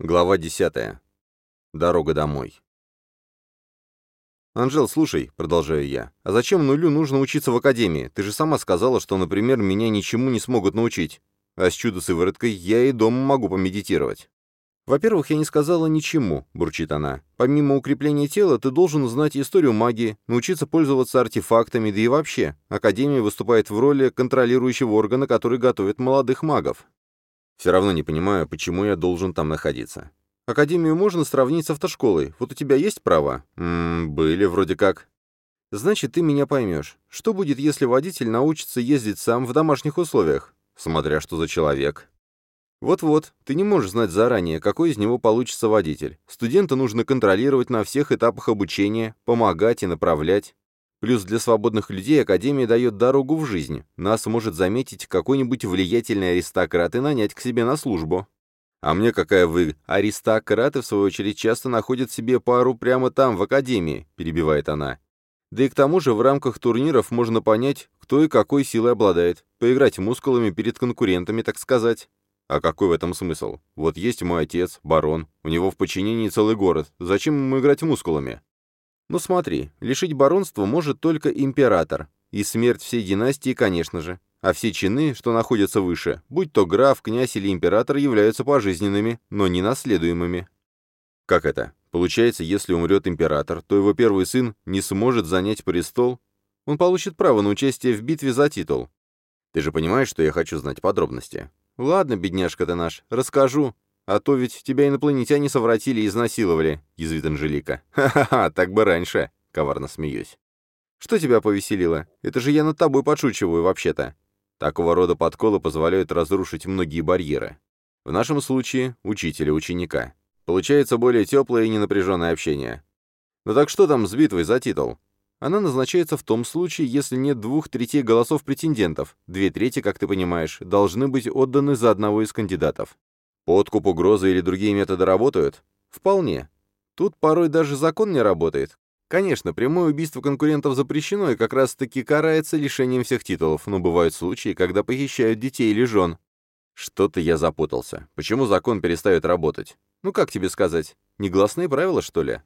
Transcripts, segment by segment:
Глава 10. Дорога домой. «Анжел, слушай», — продолжаю я, — «а зачем нулю нужно учиться в академии? Ты же сама сказала, что, например, меня ничему не смогут научить. А с чудо-сывороткой я и дома могу помедитировать». «Во-первых, я не сказала ничему», — бурчит она. «Помимо укрепления тела, ты должен знать историю магии, научиться пользоваться артефактами, да и вообще. Академия выступает в роли контролирующего органа, который готовит молодых магов. Все равно не понимаю, почему я должен там находиться. Академию можно сравнить с автошколой. Вот у тебя есть права? Ммм, были вроде как. Значит, ты меня поймешь. Что будет, если водитель научится ездить сам в домашних условиях? Смотря что за человек. Вот-вот, ты не можешь знать заранее, какой из него получится водитель. Студента нужно контролировать на всех этапах обучения, помогать и направлять. Плюс для свободных людей Академия дает дорогу в жизнь. Нас может заметить какой-нибудь влиятельный аристократ и нанять к себе на службу. А мне какая вы... Аристократы, в свою очередь, часто находят себе пару прямо там, в Академии, перебивает она. Да и к тому же в рамках турниров можно понять, кто и какой силой обладает, поиграть мускулами перед конкурентами, так сказать. А какой в этом смысл? Вот есть мой отец, барон, у него в подчинении целый город, зачем ему играть мускулами? Ну смотри, лишить баронства может только император, и смерть всей династии, конечно же. А все чины, что находятся выше, будь то граф, князь или император, являются пожизненными, но не наследуемыми. Как это? Получается, если умрет император, то его первый сын не сможет занять престол? Он получит право на участие в битве за титул. Ты же понимаешь, что я хочу знать подробности. Ладно, бедняжка ты наш, расскажу, «А то ведь тебя инопланетяне совратили и изнасиловали», — язвит Анжелика. «Ха-ха-ха, так бы раньше», — коварно смеюсь. «Что тебя повеселило? Это же я над тобой подшучиваю, вообще-то». Такого рода подколы позволяют разрушить многие барьеры. В нашем случае — учителя ученика. Получается более теплое и ненапряженное общение. Ну так что там с битвой за титул? Она назначается в том случае, если нет двух третей голосов претендентов. Две трети, как ты понимаешь, должны быть отданы за одного из кандидатов. Подкуп, угрозы или другие методы работают? Вполне. Тут порой даже закон не работает. Конечно, прямое убийство конкурентов запрещено и как раз-таки карается лишением всех титулов, но бывают случаи, когда похищают детей или жен. Что-то я запутался. Почему закон перестает работать? Ну как тебе сказать? Негласные правила, что ли?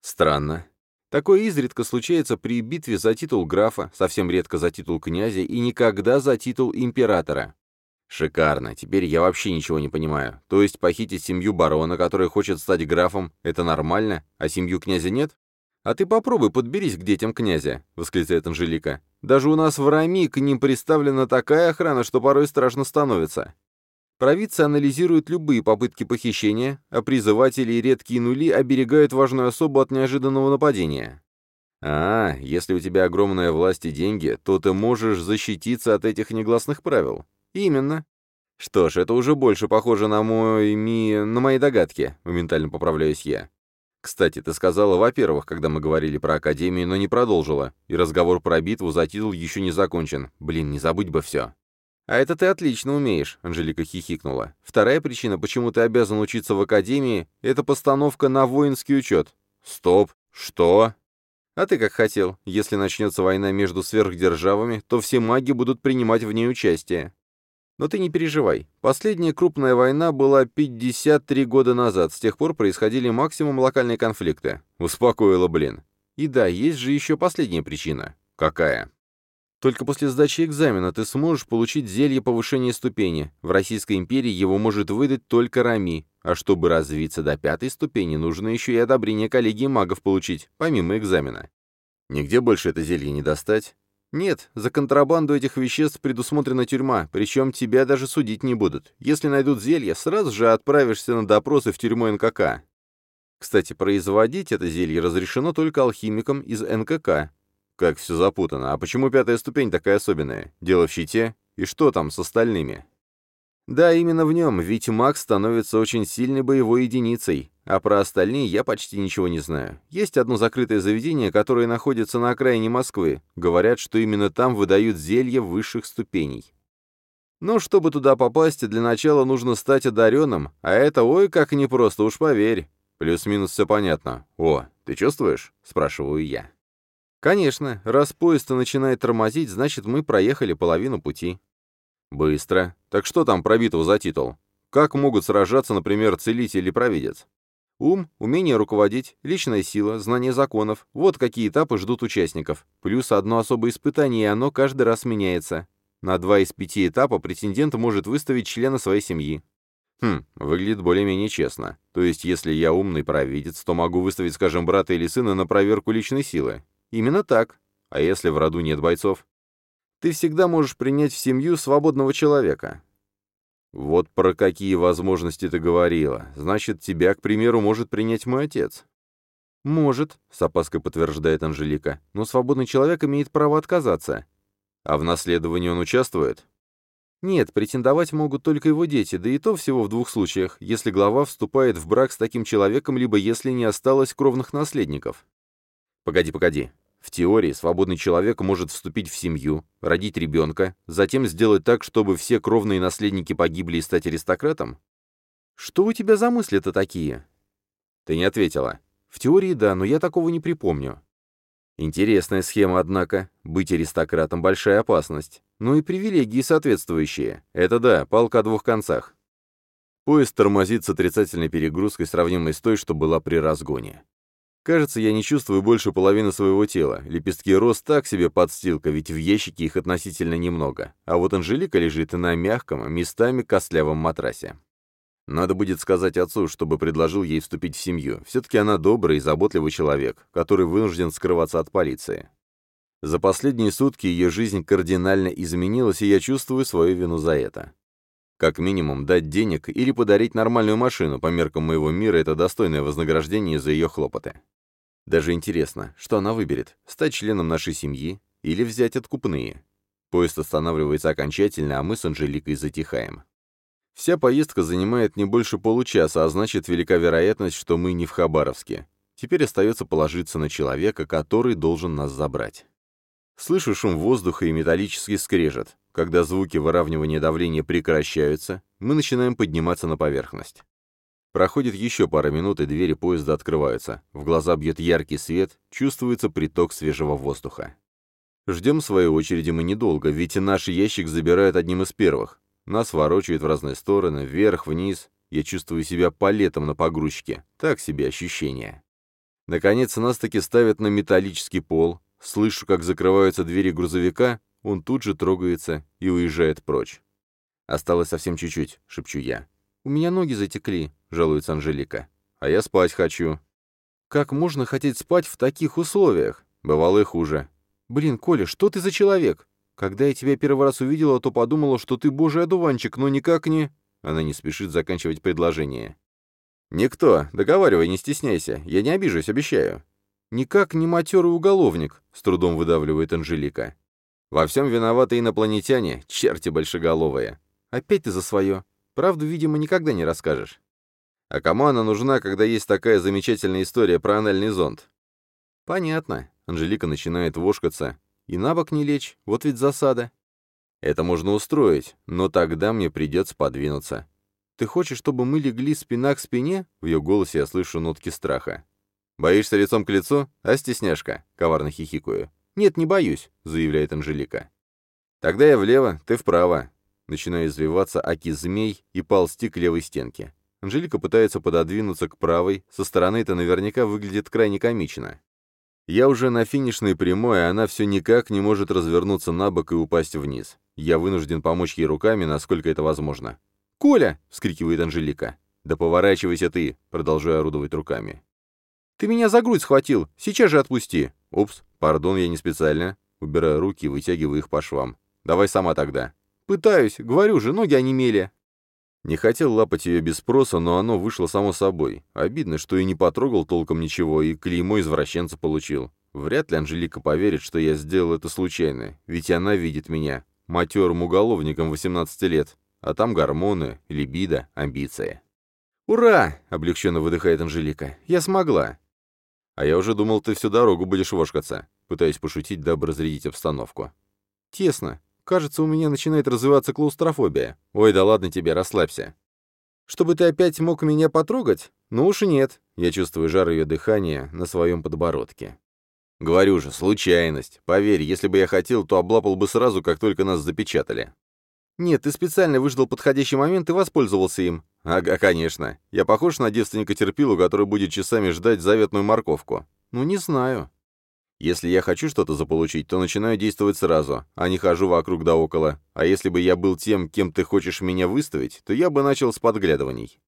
Странно. Такое изредка случается при битве за титул графа, совсем редко за титул князя и никогда за титул императора. Шикарно, теперь я вообще ничего не понимаю. То есть похитить семью барона, который хочет стать графом, это нормально, а семью князя нет? А ты попробуй подберись к детям князя, восклицает Анжелика. Даже у нас в Рами к ним представлена такая охрана, что порой страшно становится. Провидцы анализируют любые попытки похищения, а призыватели и редкие нули оберегают важную особу от неожиданного нападения. А, если у тебя огромная власть и деньги, то ты можешь защититься от этих негласных правил. «Именно». «Что ж, это уже больше похоже на мой... ми... на мои догадки», — моментально поправляюсь я. «Кстати, ты сказала, во-первых, когда мы говорили про Академию, но не продолжила, и разговор про битву за титул еще не закончен. Блин, не забыть бы все». «А это ты отлично умеешь», — Анжелика хихикнула. «Вторая причина, почему ты обязан учиться в Академии, это постановка на воинский учет». «Стоп! Что?» «А ты как хотел. Если начнется война между сверхдержавами, то все маги будут принимать в ней участие. Но ты не переживай. Последняя крупная война была 53 года назад. С тех пор происходили максимум локальные конфликты. Успокоила, блин. И да, есть же еще последняя причина. Какая? Только после сдачи экзамена ты сможешь получить зелье повышения ступени. В Российской империи его может выдать только Рами. А чтобы развиться до пятой ступени, нужно еще и одобрение коллегии магов получить, помимо экзамена. Нигде больше это зелье не достать. «Нет, за контрабанду этих веществ предусмотрена тюрьма, причем тебя даже судить не будут. Если найдут зелье, сразу же отправишься на допросы в тюрьму НКК. Кстати, производить это зелье разрешено только алхимикам из НКК. Как все запутано. А почему пятая ступень такая особенная? Дело в щите? И что там с остальными?» Да, именно в нем, ведь маг становится очень сильной боевой единицей, а про остальные я почти ничего не знаю. Есть одно закрытое заведение, которое находится на окраине Москвы. Говорят, что именно там выдают зелья высших ступеней. Но чтобы туда попасть, для начала нужно стать одаренным, а это ой как непросто, уж поверь. Плюс-минус все понятно. О, ты чувствуешь? Спрашиваю я. Конечно, раз поезд начинает тормозить, значит мы проехали половину пути. Быстро. Так что там про битву за титул? Как могут сражаться, например, целитель или провидец? Ум, умение руководить, личная сила, знание законов – вот какие этапы ждут участников. Плюс одно особое испытание, и оно каждый раз меняется. На два из пяти этапа претендент может выставить члена своей семьи. Хм, выглядит более-менее честно. То есть, если я умный провидец, то могу выставить, скажем, брата или сына на проверку личной силы. Именно так. А если в роду нет бойцов? Ты всегда можешь принять в семью свободного человека. «Вот про какие возможности ты говорила. Значит, тебя, к примеру, может принять мой отец». «Может», — с опаской подтверждает Анжелика, «но свободный человек имеет право отказаться». «А в наследовании он участвует?» «Нет, претендовать могут только его дети, да и то всего в двух случаях, если глава вступает в брак с таким человеком, либо если не осталось кровных наследников». «Погоди, погоди. В теории свободный человек может вступить в семью, родить ребенка, затем сделать так, чтобы все кровные наследники погибли и стать аристократом? Что у тебя за мысли-то такие? Ты не ответила. В теории да, но я такого не припомню. Интересная схема, однако. Быть аристократом — большая опасность. Ну и привилегии соответствующие. Это да, палка о двух концах. Поезд тормозит с отрицательной перегрузкой, сравнимой с той, что была при разгоне. Кажется, я не чувствую больше половины своего тела. Лепестки роз так себе подстилка, ведь в ящике их относительно немного. А вот Анжелика лежит на мягком, местами костлявом матрасе. Надо будет сказать отцу, чтобы предложил ей вступить в семью. Все-таки она добрый и заботливый человек, который вынужден скрываться от полиции. За последние сутки ее жизнь кардинально изменилась, и я чувствую свою вину за это. Как минимум, дать денег или подарить нормальную машину, по меркам моего мира, это достойное вознаграждение за ее хлопоты. Даже интересно, что она выберет, стать членом нашей семьи или взять откупные. Поезд останавливается окончательно, а мы с Анжеликой затихаем. Вся поездка занимает не больше получаса, а значит, велика вероятность, что мы не в Хабаровске. Теперь остается положиться на человека, который должен нас забрать. Слышу шум воздуха и металлический скрежет. Когда звуки выравнивания давления прекращаются, мы начинаем подниматься на поверхность. Проходит еще пара минут, и двери поезда открываются. В глаза бьет яркий свет, чувствуется приток свежего воздуха. Ждем своей очереди мы недолго, ведь наш ящик забирают одним из первых. Нас ворочают в разные стороны, вверх, вниз. Я чувствую себя палетом на погрузчике. Так себе ощущение. Наконец, нас таки ставят на металлический пол. Слышу, как закрываются двери грузовика, он тут же трогается и уезжает прочь. «Осталось совсем чуть-чуть», — шепчу я. «У меня ноги затекли», — жалуется Анжелика. «А я спать хочу». «Как можно хотеть спать в таких условиях?» «Бывало и хуже». «Блин, Коля, что ты за человек? Когда я тебя первый раз увидела, то подумала, что ты божий одуванчик, но никак не...» Она не спешит заканчивать предложение. «Никто. Договаривай, не стесняйся. Я не обижусь, обещаю». «Никак не матерый уголовник», — с трудом выдавливает Анжелика. «Во всем виноваты инопланетяне, черти большеголовые». «Опять ты за свое. Правду, видимо, никогда не расскажешь. А кому она нужна, когда есть такая замечательная история про анальный зонд? Понятно. Анжелика начинает вошкаться. И на бок не лечь, вот ведь засада. Это можно устроить, но тогда мне придется подвинуться. Ты хочешь, чтобы мы легли спина к спине? В ее голосе я слышу нотки страха. Боишься лицом к лицу? А стесняшка? Коварно хихикаю. Нет, не боюсь, заявляет Анжелика. Тогда я влево, ты вправо начиная извиваться аки-змей и ползти к левой стенке. Анжелика пытается пододвинуться к правой, со стороны это наверняка выглядит крайне комично. Я уже на финишной прямой, а она все никак не может развернуться на бок и упасть вниз. Я вынужден помочь ей руками, насколько это возможно. «Коля!» — вскрикивает Анжелика. «Да поворачивайся ты!» — продолжаю орудовать руками. «Ты меня за грудь схватил! Сейчас же отпусти!» «Упс, пардон, я не специально». Убираю руки и вытягиваю их по швам. «Давай сама тогда». «Пытаюсь, говорю же, ноги онемели». Не хотел лапать ее без спроса, но оно вышло само собой. Обидно, что и не потрогал толком ничего, и клеймо извращенца получил. Вряд ли Анжелика поверит, что я сделал это случайно, ведь она видит меня, матерым уголовником 18 лет, а там гормоны, либидо, амбиции. «Ура!» — облегченно выдыхает Анжелика. «Я смогла!» «А я уже думал, ты всю дорогу будешь вошкаться», пытаясь пошутить, дабы разрядить обстановку. «Тесно. Кажется, у меня начинает развиваться клаустрофобия. Ой, да ладно тебе, расслабься. Чтобы ты опять мог меня потрогать? Ну уж нет. Я чувствую жар ее дыхания на своем подбородке. Говорю же, случайность. Поверь, если бы я хотел, то облапал бы сразу, как только нас запечатали. «Нет, ты специально выждал подходящий момент и воспользовался им». «Ага, конечно. Я похож на девственника терпилу, который будет часами ждать заветную морковку». «Ну, не знаю». Если я хочу что-то заполучить, то начинаю действовать сразу, а не хожу вокруг да около. А если бы я был тем, кем ты хочешь меня выставить, то я бы начал с подглядываний.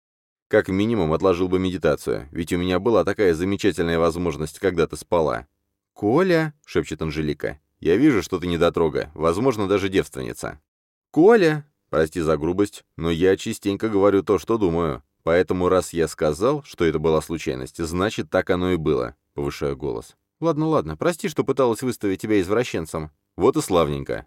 Как минимум отложил бы медитацию, ведь у меня была такая замечательная возможность, когда ты спала. «Коля!» — шепчет Анжелика. «Я вижу, что ты недотрога, возможно, даже девственница». «Коля!» Прости за грубость, но я частенько говорю то, что думаю. Поэтому раз я сказал, что это была случайность, значит, так оно и было. Повышаю голос. Ладно, ладно, прости, что пыталась выставить тебя извращенцем. Вот и славненько.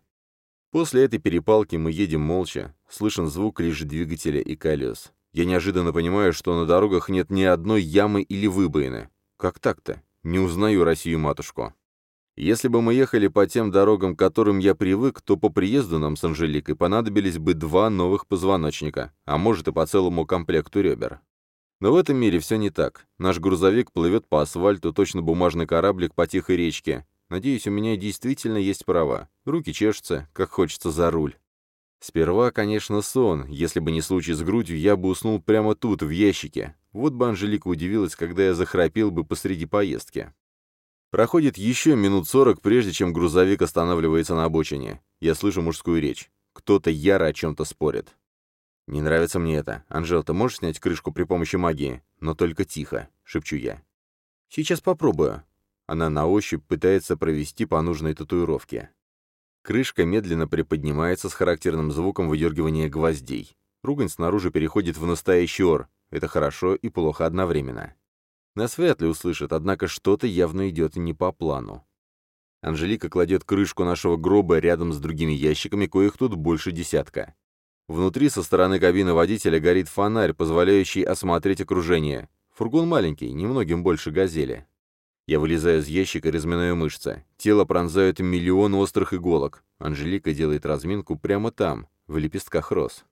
После этой перепалки мы едем молча, слышен звук лишь двигателя и колес. Я неожиданно понимаю, что на дорогах нет ни одной ямы или выбоины. Как так-то? Не узнаю Россию-матушку. Если бы мы ехали по тем дорогам, к которым я привык, то по приезду нам с Анжеликой понадобились бы два новых позвоночника, а может и по целому комплекту ребер. Но в этом мире все не так. Наш грузовик плывет по асфальту, точно бумажный кораблик по тихой речке. Надеюсь, у меня действительно есть права. Руки чешутся, как хочется за руль. Сперва, конечно, сон. Если бы не случай с грудью, я бы уснул прямо тут, в ящике. Вот бы Анжелика удивилась, когда я захрапел бы посреди поездки. Проходит еще минут сорок, прежде чем грузовик останавливается на обочине. Я слышу мужскую речь. Кто-то яро о чем-то спорит. «Не нравится мне это. Анжел, ты можешь снять крышку при помощи магии? Но только тихо», — шепчу я. «Сейчас попробую». Она на ощупь пытается провести по нужной татуировке. Крышка медленно приподнимается с характерным звуком выдергивания гвоздей. Ругань снаружи переходит в настоящий ор. Это хорошо и плохо одновременно. Нас вряд ли услышат, однако что-то явно идет не по плану. Анжелика кладет крышку нашего гроба рядом с другими ящиками, коих тут больше десятка. Внутри со стороны кабины водителя горит фонарь, позволяющий осмотреть окружение. Фургон маленький, немногим больше «Газели». Я вылезаю из ящика разминаю мышцы. Тело пронзают миллион острых иголок. Анжелика делает разминку прямо там, в лепестках роз.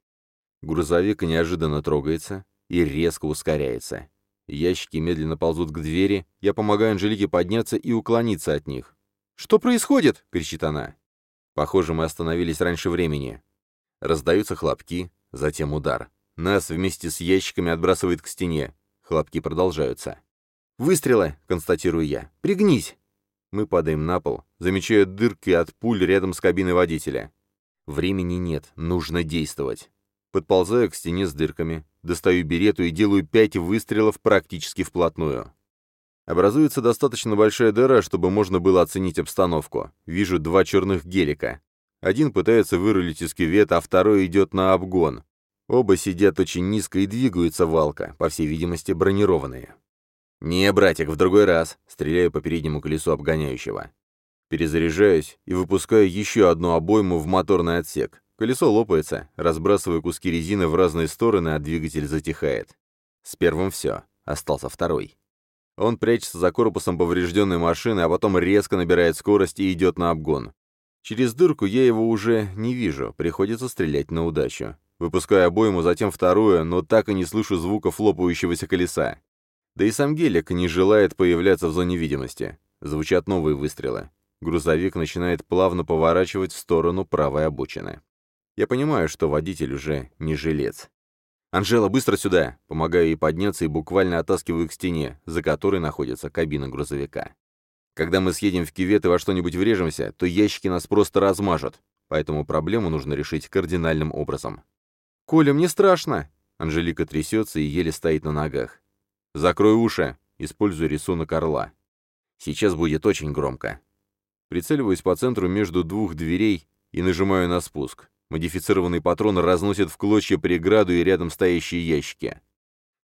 Грузовик неожиданно трогается и резко ускоряется. Ящики медленно ползут к двери, я помогаю Анжелике подняться и уклониться от них. «Что происходит?» — кричит она. Похоже, мы остановились раньше времени. Раздаются хлопки, затем удар. Нас вместе с ящиками отбрасывает к стене. Хлопки продолжаются. «Выстрелы!» — констатирую я. «Пригнись!» Мы падаем на пол, замечая дырки от пуль рядом с кабиной водителя. Времени нет, нужно действовать. Подползаю к стене с дырками, достаю берету и делаю пять выстрелов практически вплотную. Образуется достаточно большая дыра, чтобы можно было оценить обстановку. Вижу два черных гелика. Один пытается вырулить из кювета, а второй идет на обгон. Оба сидят очень низко и двигаются валка, по всей видимости, бронированные. «Не, братик, в другой раз!» — стреляю по переднему колесу обгоняющего. Перезаряжаюсь и выпускаю еще одну обойму в моторный отсек. Колесо лопается, разбрасывая куски резины в разные стороны, а двигатель затихает. С первым все. Остался второй. Он прячется за корпусом поврежденной машины, а потом резко набирает скорость и идет на обгон. Через дырку я его уже не вижу, приходится стрелять на удачу. Выпускаю обойму, затем вторую, но так и не слышу звуков лопающегося колеса. Да и сам гелик не желает появляться в зоне видимости. Звучат новые выстрелы. Грузовик начинает плавно поворачивать в сторону правой обочины. Я понимаю, что водитель уже не жилец. «Анжела, быстро сюда!» Помогаю ей подняться и буквально оттаскиваю к стене, за которой находится кабина грузовика. Когда мы съедем в кювет и во что-нибудь врежемся, то ящики нас просто размажут, поэтому проблему нужно решить кардинальным образом. «Коля, мне страшно!» Анжелика трясется и еле стоит на ногах. «Закрой уши!» Используя рисунок орла. Сейчас будет очень громко. Прицеливаюсь по центру между двух дверей и нажимаю на спуск. Модифицированный патрон разносит в клочья преграду и рядом стоящие ящики.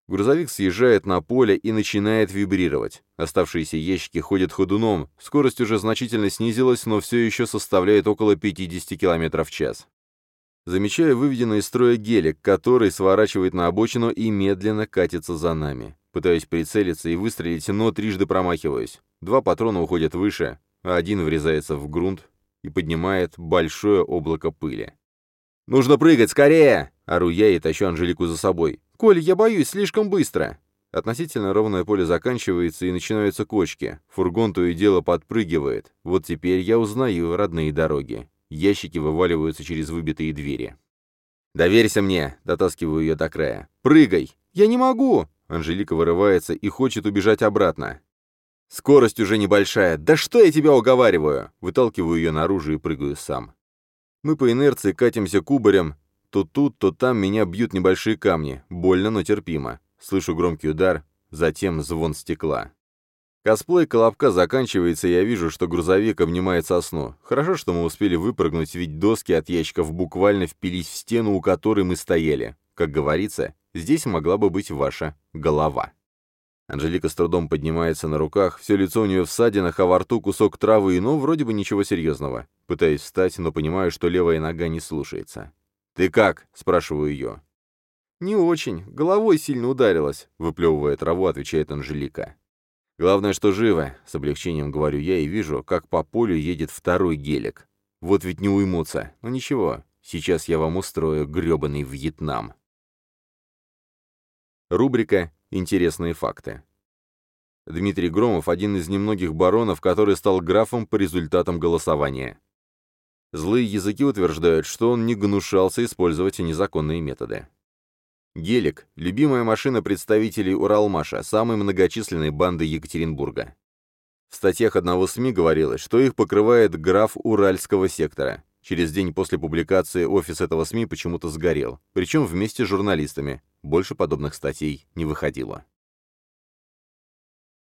Грузовик съезжает на поле и начинает вибрировать. Оставшиеся ящики ходят ходуном, скорость уже значительно снизилась, но все еще составляет около 50 км в час. Замечаю выведенный из строя гелик, который сворачивает на обочину и медленно катится за нами. Пытаюсь прицелиться и выстрелить, но трижды промахиваюсь. Два патрона уходят выше, а один врезается в грунт и поднимает большое облако пыли. «Нужно прыгать, скорее!» — ору я и тащу Анжелику за собой. «Коль, я боюсь, слишком быстро!» Относительно ровное поле заканчивается и начинаются кочки. Фургон то и дело подпрыгивает. Вот теперь я узнаю родные дороги. Ящики вываливаются через выбитые двери. «Доверься мне!» — дотаскиваю ее до края. «Прыгай!» «Я не могу!» Анжелика вырывается и хочет убежать обратно. «Скорость уже небольшая. Да что я тебя уговариваю?» Выталкиваю ее наружу и прыгаю сам. Мы по инерции катимся кубарем. То тут, то там меня бьют небольшие камни. Больно, но терпимо. Слышу громкий удар, затем звон стекла. Косплей Колобка заканчивается, и я вижу, что грузовик обнимает сосну. Хорошо, что мы успели выпрыгнуть, ведь доски от ящиков буквально впились в стену, у которой мы стояли. Как говорится, здесь могла бы быть ваша голова. Анжелика с трудом поднимается на руках, все лицо у нее в садинах, а во рту кусок травы, и ну, вроде бы ничего серьезного. Пытаюсь встать, но понимаю, что левая нога не слушается. «Ты как?» — спрашиваю ее. «Не очень. Головой сильно ударилась», — выплевывая траву, отвечает Анжелика. Главное, что живо, с облегчением говорю я и вижу, как по полю едет второй гелик. Вот ведь не уймутся. Но ну ничего, сейчас я вам устрою грёбаный Вьетнам. Рубрика «Интересные факты». Дмитрий Громов – один из немногих баронов, который стал графом по результатам голосования. Злые языки утверждают, что он не гнушался использовать незаконные методы. Гелик – любимая машина представителей Уралмаша, самой многочисленной банды Екатеринбурга. В статьях одного СМИ говорилось, что их покрывает граф Уральского сектора. Через день после публикации офис этого СМИ почему-то сгорел, причем вместе с журналистами. Больше подобных статей не выходило.